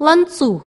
弯足